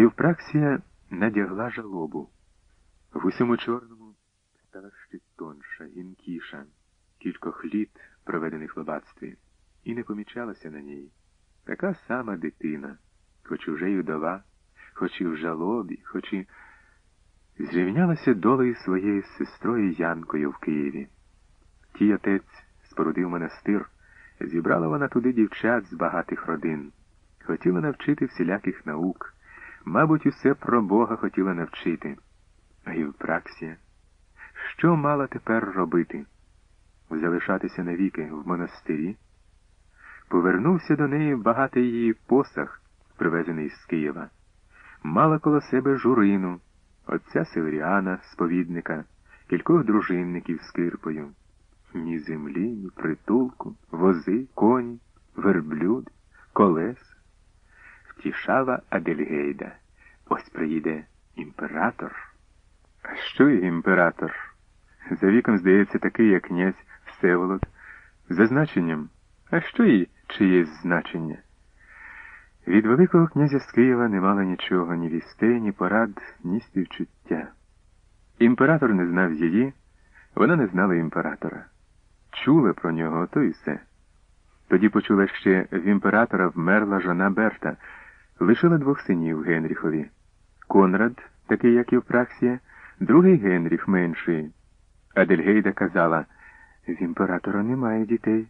Євпраксія надягла жалобу. В усьому чорному стала ще тонша, гінкіша, кількох літ, проведених в аббатстві, і не помічалася на ній. Така сама дитина, хоч уже й удова, хоч і в жалобі, хоч і зрівнялася долею своєю сестрою Янкою в Києві. Тій отець спорудив монастир, зібрала вона туди дівчат з багатих родин, хотіла навчити всіляких наук, мабуть, усе про Бога хотіла навчити. А Євпраксія, що мала тепер робити? Залишатися навіки в монастирі? Повернувся до неї багатий її посах, привезений з Києва. Мала коло себе журину, отця Северіана, сповідника, кількох дружинників з кирпою. Ні землі, ні притулку, вози, коні, верблюд, колес. Втішала Адельгейда. Ось приїде імператор. А що є імператор? За віком, здається, такий, як князь Всеволод. За значенням. А що їй чиєсь значення? Від Великого князя з Києва не мало нічого, ні вістей, ні порад, ні співчуття. Імператор не знав її, вона не знала імператора. Чула про нього, то і все. Тоді почула ще в імператора вмерла жона Берта, лишила двох синів Генріхові. Конрад, такий, як Євпраксія, другий Генріх менший. Адельгейда казала, в імператора немає дітей.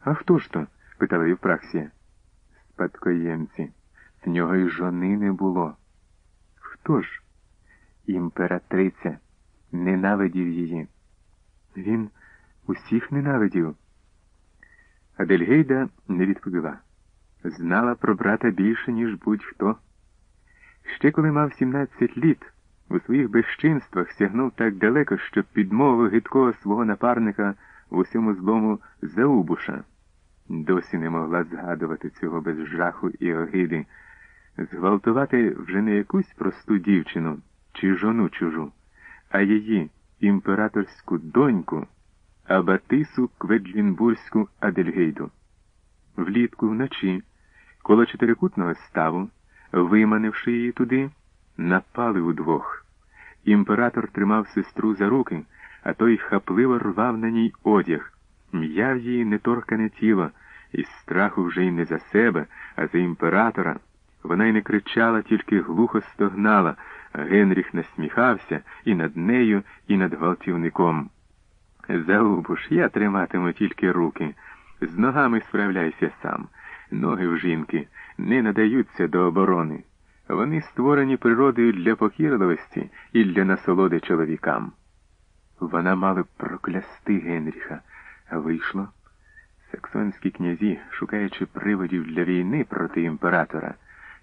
А хто ж то? питала Євпраксія. Спадкоємці. В нього й жони не було. Хто ж? Імператриця ненавидів її. Він усіх ненавидів. Адельгейда не відповіла. Знала про брата більше, ніж будь-хто. Ще коли мав 17 літ, у своїх безчинствах сягнув так далеко, що підмовив гидкого свого напарника в усьому злому Заубуша. Досі не могла згадувати цього без жаху і огиди, зґвалтувати вже не якусь просту дівчину чи жону чужу, а її імператорську доньку, Абатису Кведжлінбурзьку Адельгейду. Влітку вночі, коло чотирикутного ставу, виманивши її туди, напали удвох. Імператор тримав сестру за руки, а той хапливо рвав на ній одяг, м'яв її неторкане тіло, із страху вже й не за себе, а за імператора. Вона й не кричала, тільки глухо стогнала, а Генріх насміхався і над нею, і над гвалтівником. Заубуш, я триматиму тільки руки. З ногами справляйся сам. Ноги в жінки не надаються до оборони. Вони створені природою для покірливості і для насолоди чоловікам. Вона мала б проклясти Генріха, а вийшло. Саксонські князі, шукаючи приводів для війни проти імператора,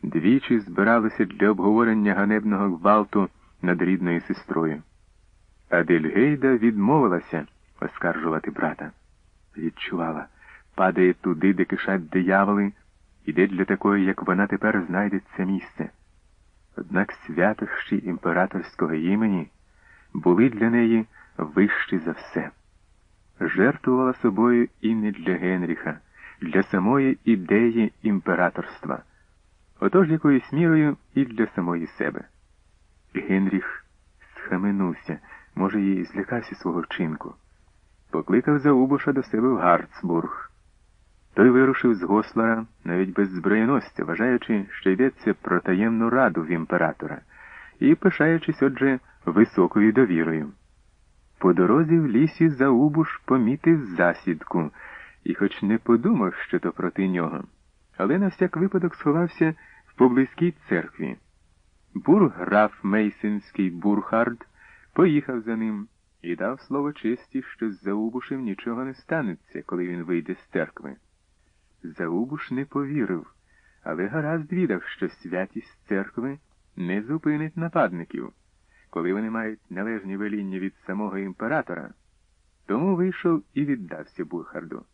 двічі збиралися для обговорення ганебного гвалту над рідною сестрою. Адельгейда відмовилася оскаржувати брата. Відчувала, падає туди, де кишать дияволи, і де для такої, як вона тепер знайдеться місце. Однак святощі імператорського імені були для неї вищі за все. Жертвувала собою і не для Генріха, для самої ідеї імператорства, отож якоюсь мірою і для самої себе. Генріх схаменувся, може, їй злякався свого вчинку. Покликав Заубуша до себе в Гарцбург. Той вирушив з Гослара навіть без зброєностя, вважаючи, що йдеться про таємну раду в імператора, і пишаючись, отже, високою довірою. По дорозі в лісі Заубуш помітив засідку і, хоч не подумав, що то проти нього, але на всяк випадок сховався в поблизькій церкві. Бурграф Мейсинський Бурхард поїхав за ним і дав слово честі, що з Заубушем нічого не станеться, коли він вийде з церкви. Заубуш не повірив, але гаразд відав, що святість церкви не зупинить нападників, коли вони мають належні веління від самого імператора. Тому вийшов і віддався Бурхарду.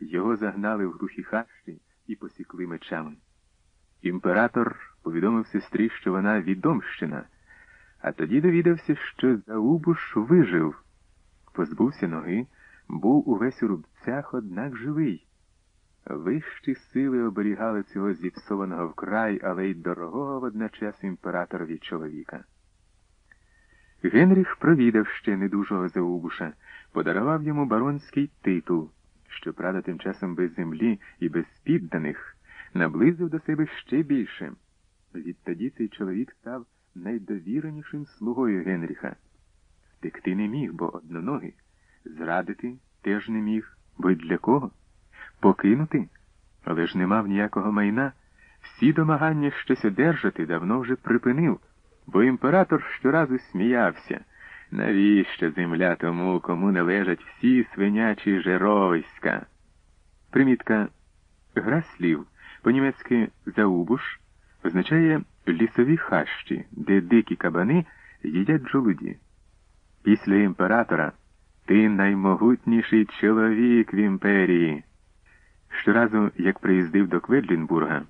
Його загнали в глухі хащі і посікли мечами. Імператор повідомив сестрі, що вона відомщина, а тоді довідався, що Заубуш вижив, позбувся ноги, був увесь у рубцях, однак живий. Вищі сили оберігали цього зіпсованого вкрай, але й дорогого водночас імператорові чоловіка. Генріх провідав ще недужого Заубуша, подарував йому баронський титул, щоправда, тим часом без землі і без підданих, наблизив до себе ще більше. Відтоді цей чоловік став найдовіренішим слугою Генріха. Втекти не міг, бо одноногий, зрадити теж не міг, бо й для кого? Покинути? Але ж не мав ніякого майна. Всі домагання щось одержати давно вже припинив, бо імператор щоразу сміявся. Навіщо земля тому, кому належать всі свинячі жеровиська? Примітка гра слів по-німецьки заубуш означає лісові хащі, де дикі кабани їдять жолуді. Після імператора ти наймогутніший чоловік в імперії. Щоразу, як приїздив до Кведлінбурга,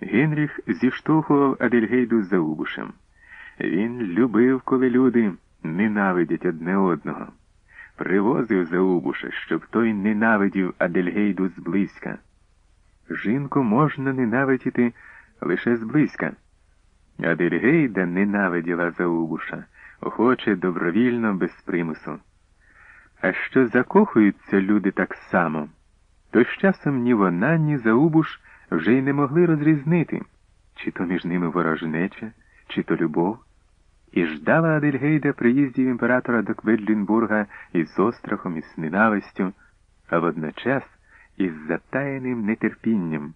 Генріх зіштовхував Адельгейду з Заубушем. Він любив, коли люди ненавидять одне одного. Привозив Заубуша, щоб той ненавидів Адельгейду зблизька. Жінку можна ненавидіти лише зблизька. Адельгейда ненавиділа Заубуша, охоче добровільно, без примусу. А що закохуються люди так само, то з часом ні вона, ні Заубуш вже й не могли розрізнити, чи то між ними ворожнеча, чи то любов, і ждала Адельгейда приїздів імператора до Кведлінбурга із острахом, із ненавистю, а водночас із затаєним нетерпінням,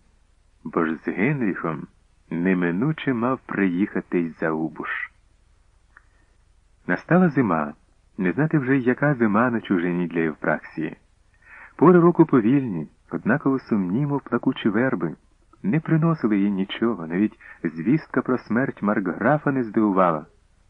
бо ж з Генріхом неминуче мав приїхати й Заубуш. Настала зима, не знати вже, яка зима на чужині для Євпраксії. Пори року повільні, однаково сумні, мов плакучі верби, не приносили їй нічого, навіть звістка про смерть Маркграфа не здивувала.